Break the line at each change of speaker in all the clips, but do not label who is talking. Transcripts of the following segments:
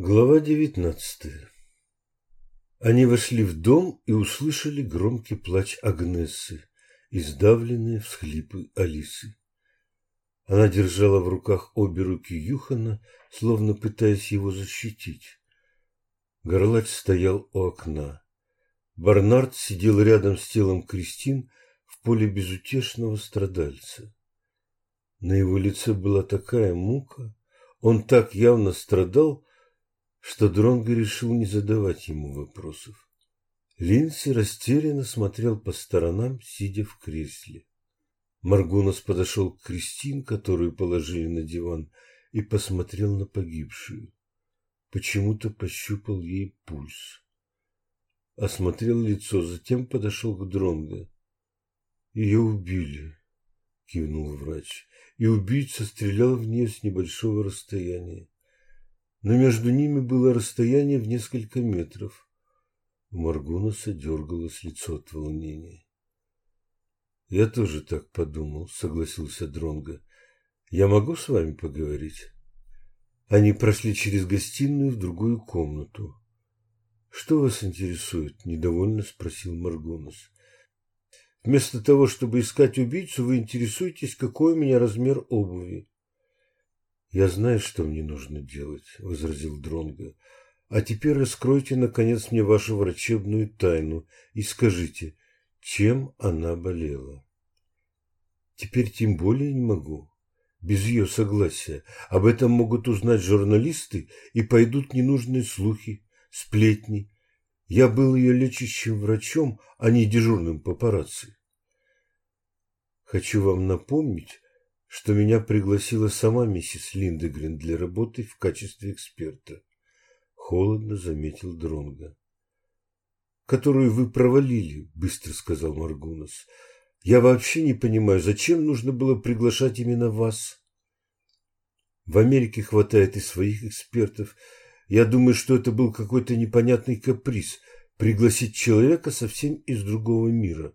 Глава девятнадцатая Они вошли в дом и услышали громкий плач Агнессы и сдавленные всхлипы Алисы. Она держала в руках обе руки Юхана, словно пытаясь его защитить. Горлач стоял у окна. Барнард сидел рядом с телом Кристин в поле безутешного страдальца. На его лице была такая мука, он так явно страдал, что Дронго решил не задавать ему вопросов. Линси растерянно смотрел по сторонам, сидя в кресле. Маргунас подошел к Кристин, которую положили на диван, и посмотрел на погибшую. Почему-то пощупал ей пульс. Осмотрел лицо, затем подошел к Дронго. «Ее убили», — кивнул врач, и убийца стрелял в нее с небольшого расстояния но между ними было расстояние в несколько метров. У Маргунаса дергалось лицо от волнения. «Я тоже так подумал», — согласился Дронго. «Я могу с вами поговорить?» Они прошли через гостиную в другую комнату. «Что вас интересует?» – недовольно спросил Маргунас. «Вместо того, чтобы искать убийцу, вы интересуетесь, какой у меня размер обуви. «Я знаю, что мне нужно делать», — возразил Дронго. «А теперь раскройте, наконец, мне вашу врачебную тайну и скажите, чем она болела». «Теперь тем более не могу. Без ее согласия. Об этом могут узнать журналисты, и пойдут ненужные слухи, сплетни. Я был ее лечащим врачом, а не дежурным папарацци. Хочу вам напомнить, что меня пригласила сама миссис Линдегрен для работы в качестве эксперта. Холодно заметил Дронга. Которую вы провалили, быстро сказал Маргунас. Я вообще не понимаю, зачем нужно было приглашать именно вас? В Америке хватает и своих экспертов. Я думаю, что это был какой-то непонятный каприз пригласить человека совсем из другого мира.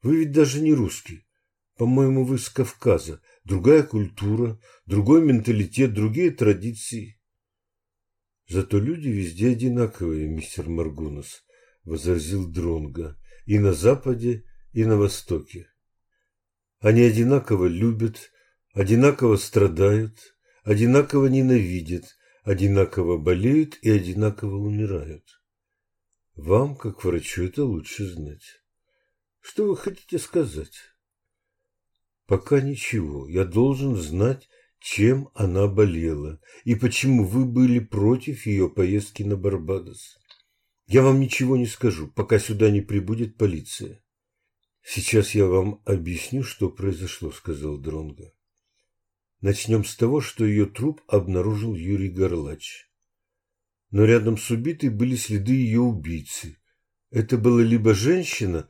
Вы ведь даже не русский. По-моему, вы с Кавказа другая культура, другой менталитет, другие традиции. Зато люди везде одинаковые, мистер Маргунас, возразил Дронга, и на западе, и на востоке. Они одинаково любят, одинаково страдают, одинаково ненавидят, одинаково болеют и одинаково умирают. Вам, как врачу, это лучше знать. Что вы хотите сказать? Пока ничего. Я должен знать, чем она болела и почему вы были против ее поездки на Барбадос. Я вам ничего не скажу, пока сюда не прибудет полиция. Сейчас я вам объясню, что произошло, сказал Дронга. Начнем с того, что ее труп обнаружил Юрий Горлач. Но рядом с убитой были следы ее убийцы. Это была либо женщина,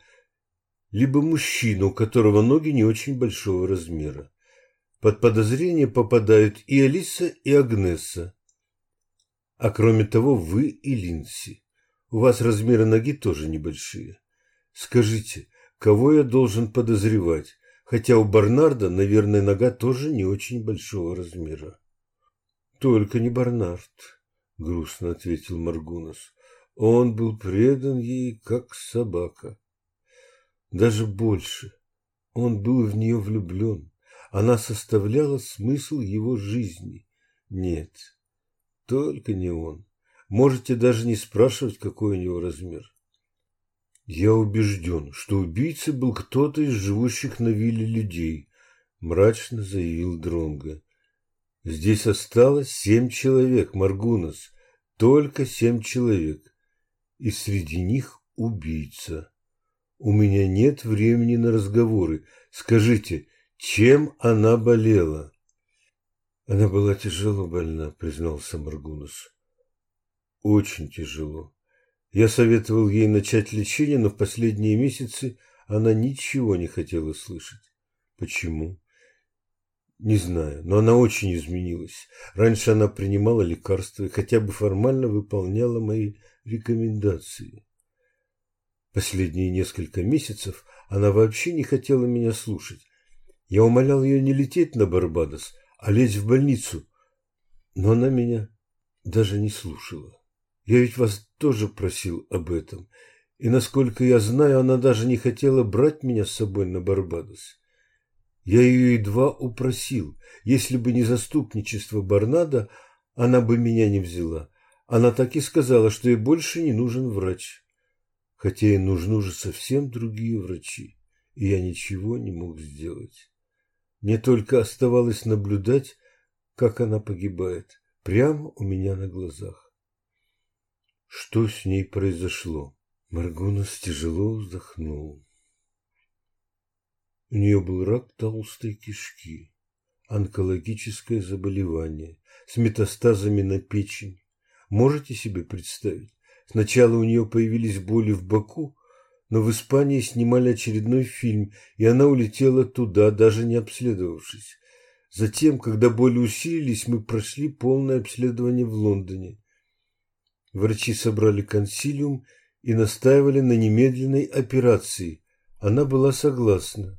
либо мужчина, у которого ноги не очень большого размера. Под подозрение попадают и Алиса, и Агнеса. А кроме того, вы и Линси. У вас размеры ноги тоже небольшие. Скажите, кого я должен подозревать? Хотя у Барнарда, наверное, нога тоже не очень большого размера. Только не Барнард, грустно ответил Маргунас. Он был предан ей, как собака. Даже больше. Он был в нее влюблен. Она составляла смысл его жизни. Нет, только не он. Можете даже не спрашивать, какой у него размер. Я убежден, что убийцей был кто-то из живущих на вилле людей, мрачно заявил Дронга. Здесь осталось семь человек, Маргунас, только семь человек, и среди них убийца. У меня нет времени на разговоры. Скажите, чем она болела? Она была тяжело больна, признался Маргунус. Очень тяжело. Я советовал ей начать лечение, но в последние месяцы она ничего не хотела слышать. Почему? Не знаю, но она очень изменилась. Раньше она принимала лекарства и хотя бы формально выполняла мои рекомендации. Последние несколько месяцев она вообще не хотела меня слушать. Я умолял ее не лететь на Барбадос, а лечь в больницу. Но она меня даже не слушала. Я ведь вас тоже просил об этом. И, насколько я знаю, она даже не хотела брать меня с собой на Барбадос. Я ее едва упросил. Если бы не заступничество Барнада, она бы меня не взяла. Она так и сказала, что ей больше не нужен врач. Хотя ей нужны уже совсем другие врачи, и я ничего не мог сделать. Мне только оставалось наблюдать, как она погибает, прямо у меня на глазах. Что с ней произошло? Маргунас тяжело вздохнул. У нее был рак толстой кишки, онкологическое заболевание с метастазами на печень. Можете себе представить? Сначала у нее появились боли в боку, но в Испании снимали очередной фильм, и она улетела туда, даже не обследовавшись. Затем, когда боли усилились, мы прошли полное обследование в Лондоне. Врачи собрали консилиум и настаивали на немедленной операции. Она была согласна.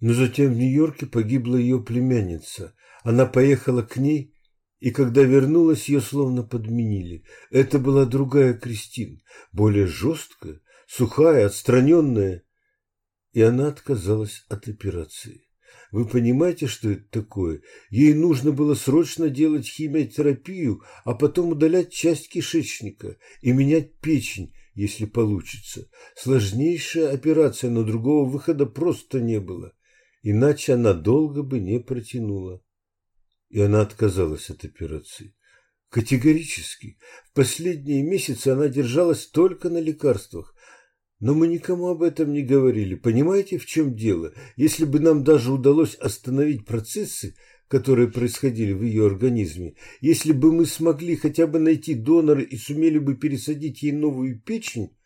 Но затем в Нью-Йорке погибла ее племянница. Она поехала к ней, и когда вернулась, ее словно подменили. Это была другая Кристин, более жесткая, сухая, отстраненная. И она отказалась от операции. Вы понимаете, что это такое? Ей нужно было срочно делать химиотерапию, а потом удалять часть кишечника и менять печень, если получится. Сложнейшая операция, но другого выхода просто не было. Иначе она долго бы не протянула. И она отказалась от операции. Категорически. В последние месяцы она держалась только на лекарствах. Но мы никому об этом не говорили. Понимаете, в чем дело? Если бы нам даже удалось остановить процессы, которые происходили в ее организме, если бы мы смогли хотя бы найти донора и сумели бы пересадить ей новую печень,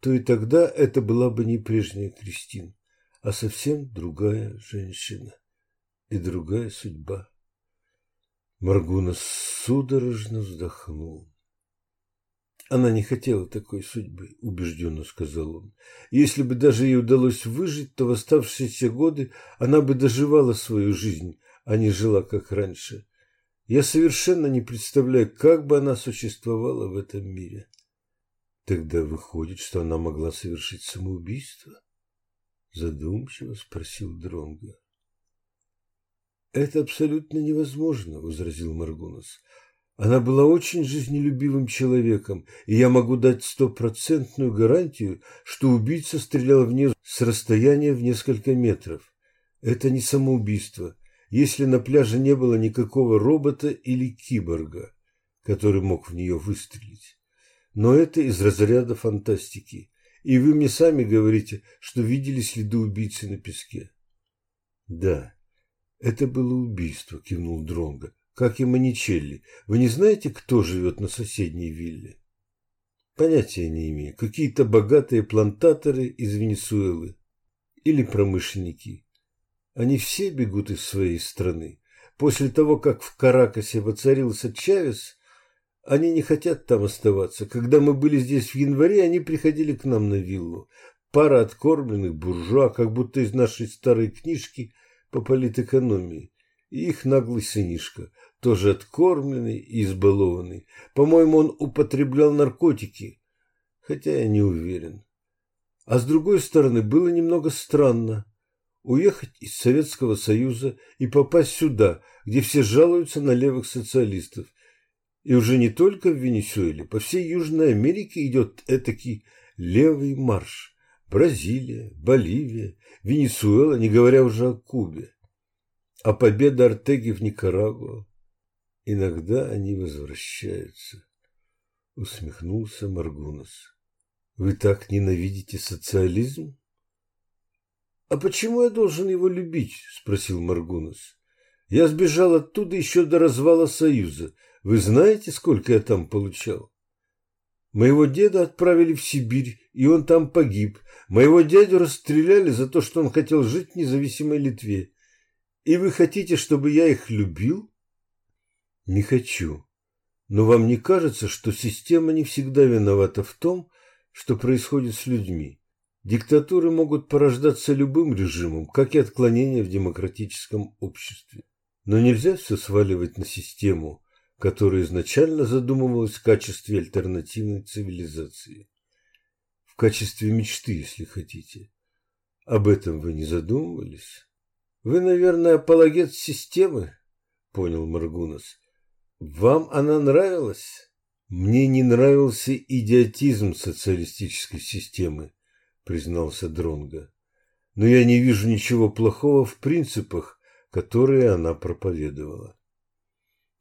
то и тогда это была бы не прежняя Кристина, а совсем другая женщина и другая судьба. Маргуна судорожно вздохнул. Она не хотела такой судьбы, убежденно сказал он. Если бы даже ей удалось выжить, то в оставшиеся годы она бы доживала свою жизнь, а не жила как раньше. Я совершенно не представляю, как бы она существовала в этом мире. Тогда выходит, что она могла совершить самоубийство? Задумчиво спросил Дронга. Это абсолютно невозможно, возразил Маргунас. Она была очень жизнелюбивым человеком, и я могу дать стопроцентную гарантию, что убийца стрелял в нее с расстояния в несколько метров. Это не самоубийство, если на пляже не было никакого робота или киборга, который мог в нее выстрелить. Но это из разряда фантастики. И вы мне сами говорите, что видели следы убийцы на песке. Да, это было убийство, кивнул Дронго как и Маничелли. Вы не знаете, кто живет на соседней вилле? Понятия не имею. Какие-то богатые плантаторы из Венесуэлы. Или промышленники. Они все бегут из своей страны. После того, как в Каракасе воцарился Чавес, они не хотят там оставаться. Когда мы были здесь в январе, они приходили к нам на виллу. Пара откормленных буржуа, как будто из нашей старой книжки по политэкономии. И их наглый сынишка тоже откормленный и избалованный. По-моему, он употреблял наркотики, хотя я не уверен. А с другой стороны, было немного странно уехать из Советского Союза и попасть сюда, где все жалуются на левых социалистов. И уже не только в Венесуэле, по всей Южной Америке идет этакий левый марш. Бразилия, Боливия, Венесуэла, не говоря уже о Кубе. А победа Артеги в Никарагуа, Иногда они возвращаются, усмехнулся Маргунас. Вы так ненавидите социализм? А почему я должен его любить? спросил Маргунас. Я сбежал оттуда еще до развала Союза. Вы знаете, сколько я там получал? Моего деда отправили в Сибирь, и он там погиб. Моего дядю расстреляли за то, что он хотел жить в независимой Литве. И вы хотите, чтобы я их любил? Не хочу. Но вам не кажется, что система не всегда виновата в том, что происходит с людьми? Диктатуры могут порождаться любым режимом, как и отклонения в демократическом обществе. Но нельзя все сваливать на систему, которое изначально задумывалось в качестве альтернативной цивилизации. В качестве мечты, если хотите. Об этом вы не задумывались? Вы, наверное, апологет системы, понял Маргунас. Вам она нравилась? Мне не нравился идиотизм социалистической системы, признался Дронга. Но я не вижу ничего плохого в принципах, которые она проповедовала.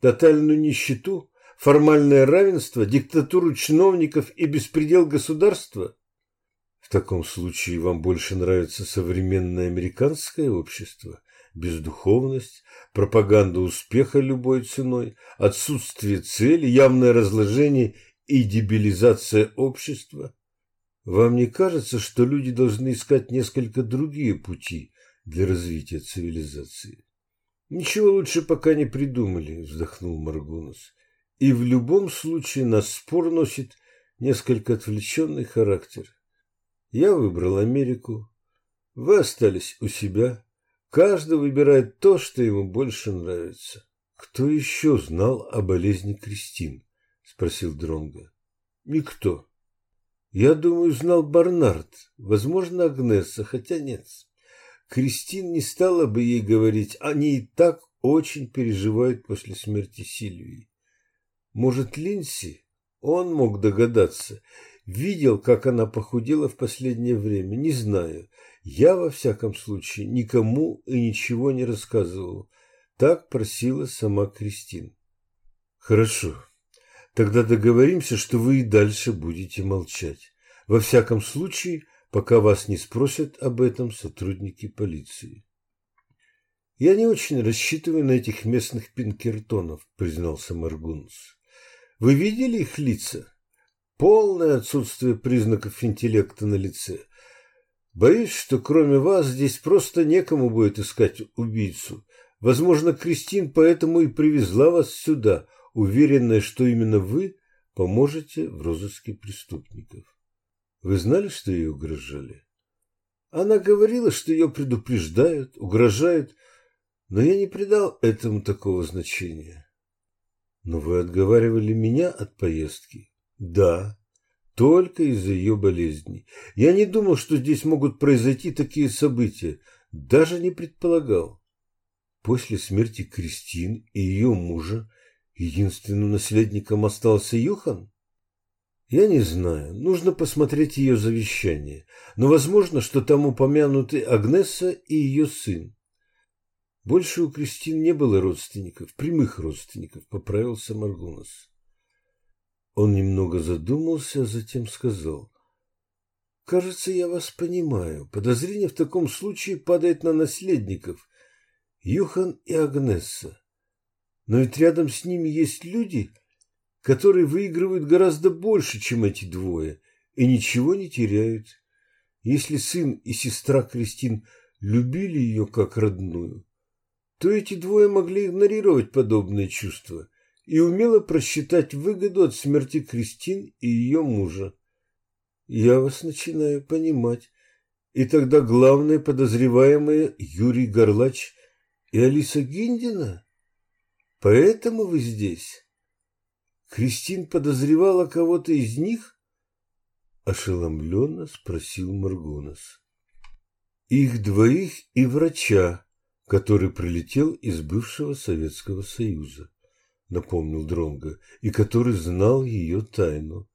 Тотальную нищету, формальное равенство, диктатуру чиновников и беспредел государства? В таком случае вам больше нравится современное американское общество, бездуховность, пропаганда успеха любой ценой, отсутствие цели, явное разложение и дебилизация общества? Вам не кажется, что люди должны искать несколько другие пути для развития цивилизации? Ничего лучше пока не придумали, вздохнул Маргунас. И в любом случае нас спор носит несколько отвлеченный характер. Я выбрал Америку, вы остались у себя. Каждый выбирает то, что ему больше нравится. Кто еще знал о болезни Кристин? спросил Дронга. Никто. Я думаю, знал Барнард, возможно, Агнеса, хотя нет. Кристин не стала бы ей говорить, они и так очень переживают после смерти Сильвии. Может, Линси? Он мог догадаться. Видел, как она похудела в последнее время, не знаю. Я, во всяком случае, никому и ничего не рассказывал. Так просила сама Кристин. Хорошо. Тогда договоримся, что вы и дальше будете молчать. Во всяком случае, пока вас не спросят об этом сотрудники полиции. «Я не очень рассчитываю на этих местных пинкертонов», – признался Маргунс. «Вы видели их лица? Полное отсутствие признаков интеллекта на лице. Боюсь, что кроме вас здесь просто некому будет искать убийцу. Возможно, Кристин поэтому и привезла вас сюда, уверенная, что именно вы поможете в розыске преступников». Вы знали, что ей угрожали? Она говорила, что ее предупреждают, угрожают, но я не придал этому такого значения. Но вы отговаривали меня от поездки? Да, только из-за ее болезни. Я не думал, что здесь могут произойти такие события, даже не предполагал. После смерти Кристин и ее мужа единственным наследником остался Юхан? Я не знаю, нужно посмотреть ее завещание, но возможно, что там упомянуты Агнеса и ее сын. Больше у Кристин не было родственников, прямых родственников, поправился Маргунас. Он немного задумался, а затем сказал. Кажется, я вас понимаю. Подозрение в таком случае падает на наследников, Юхан и Агнесса. Но ведь рядом с ними есть люди, которые выигрывают гораздо больше, чем эти двое, и ничего не теряют. Если сын и сестра Кристин любили ее как родную, то эти двое могли игнорировать подобные чувства и умело просчитать выгоду от смерти Кристин и ее мужа. Я вас начинаю понимать. И тогда главные подозреваемые Юрий Горлач и Алиса Гиндина? Поэтому вы здесь? Кристин подозревала кого-то из них? Ошеломленно спросил Маргунас. Их двоих и врача, который прилетел из бывшего Советского Союза, напомнил Дронга, и который знал ее тайну.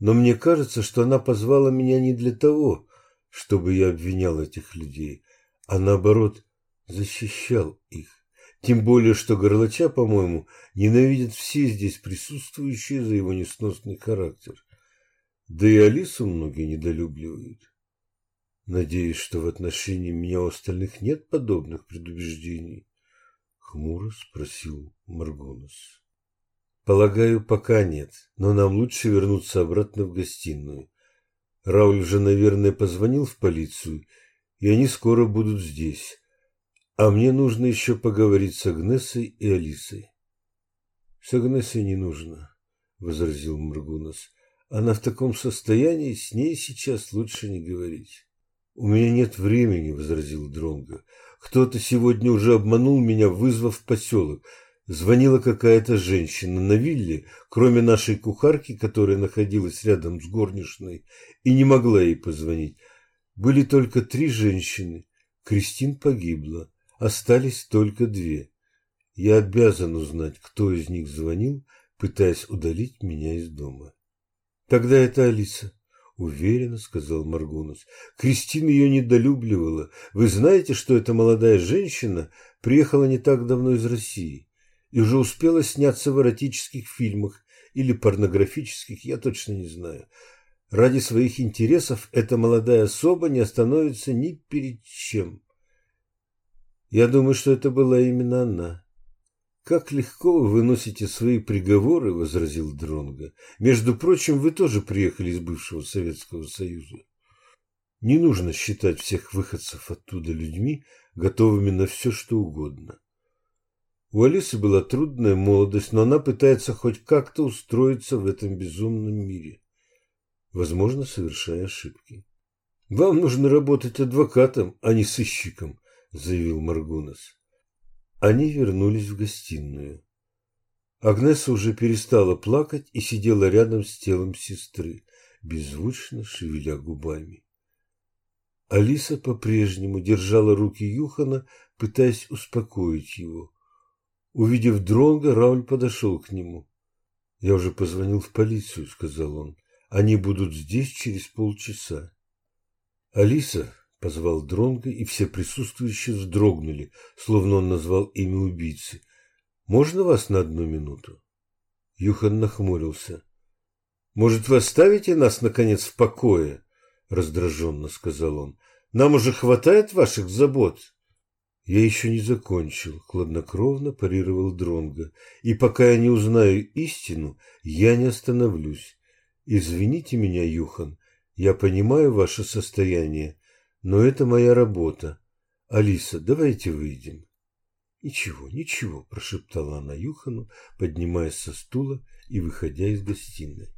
Но мне кажется, что она позвала меня не для того, чтобы я обвинял этих людей, а наоборот защищал их. Тем более, что Горлача, по-моему, ненавидят все здесь присутствующие за его несносный характер. Да и Алису многие недолюбливают. Надеюсь, что в отношении меня у остальных нет подобных предубеждений? Хмуро спросил Маргонос. Полагаю, пока нет, но нам лучше вернуться обратно в гостиную. Рауль же, наверное, позвонил в полицию, и они скоро будут здесь. А мне нужно еще поговорить с Агнесой и Алисой. С Агнесой не нужно, возразил Мургунас. Она в таком состоянии, с ней сейчас лучше не говорить. У меня нет времени, возразил Дронго. Кто-то сегодня уже обманул меня, вызвав в поселок. Звонила какая-то женщина на вилле, кроме нашей кухарки, которая находилась рядом с горничной и не могла ей позвонить. Были только три женщины. Кристин погибла. Остались только две. Я обязан узнать, кто из них звонил, пытаясь удалить меня из дома. Тогда это Алиса. Уверенно сказал Маргунус. Кристина ее недолюбливала. Вы знаете, что эта молодая женщина приехала не так давно из России и уже успела сняться в эротических фильмах или порнографических, я точно не знаю. Ради своих интересов эта молодая особа не остановится ни перед чем. Я думаю, что это была именно она. Как легко вы выносите свои приговоры, возразил Дронга. Между прочим, вы тоже приехали из бывшего Советского Союза. Не нужно считать всех выходцев оттуда людьми, готовыми на все, что угодно. У Алисы была трудная молодость, но она пытается хоть как-то устроиться в этом безумном мире возможно, совершая ошибки. «Вам нужно работать адвокатом, а не сыщиком», – заявил Маргунас. Они вернулись в гостиную. Агнеса уже перестала плакать и сидела рядом с телом сестры, беззвучно шевеля губами. Алиса по-прежнему держала руки Юхана, пытаясь успокоить его. Увидев Дронга, Рауль подошел к нему. «Я уже позвонил в полицию», — сказал он. Они будут здесь через полчаса. Алиса позвал Дронга, и все присутствующие вздрогнули, словно он назвал имя убийцы. Можно вас на одну минуту? Юхан нахмурился. Может, вы оставите нас наконец в покое? раздраженно сказал он. Нам уже хватает ваших забот. Я еще не закончил, хладнокровно парировал Дронга. И пока я не узнаю истину, я не остановлюсь. Извините меня, Юхан, я понимаю ваше состояние, но это моя работа. Алиса, давайте выйдем. Ничего, ничего, прошептала она Юхану, поднимаясь со стула и выходя из гостиной.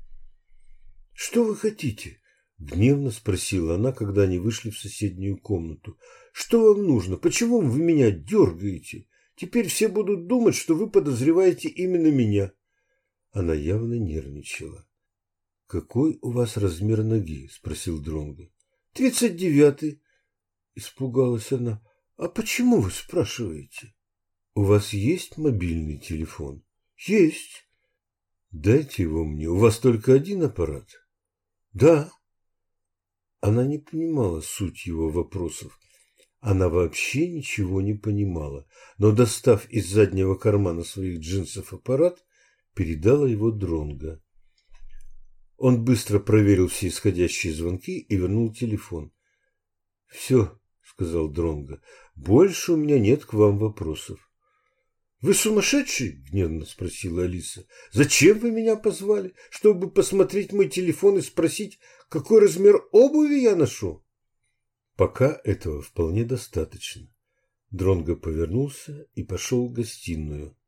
Что вы хотите? Гневно спросила она, когда они вышли в соседнюю комнату. Что вам нужно? Почему вы меня дергаете? Теперь все будут думать, что вы подозреваете именно меня. Она явно нервничала. Какой у вас размер ноги? спросил Дронго. Тридцать девятый. Испугалась она. А почему вы спрашиваете? У вас есть мобильный телефон? Есть. Дайте его мне. У вас только один аппарат? Да. Она не понимала суть его вопросов. Она вообще ничего не понимала, но, достав из заднего кармана своих джинсов аппарат, передала его Дронго. Он быстро проверил все исходящие звонки и вернул телефон. «Все», — сказал Дронго, — «больше у меня нет к вам вопросов». «Вы сумасшедший?» – гневно спросила Алиса. «Зачем вы меня позвали? Чтобы посмотреть мой телефон и спросить, какой размер обуви я ношу?» «Пока этого вполне достаточно». Дронго повернулся и пошел в гостиную,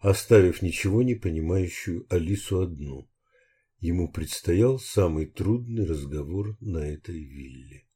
оставив ничего не понимающую Алису одну. Ему предстоял самый трудный разговор на этой вилле.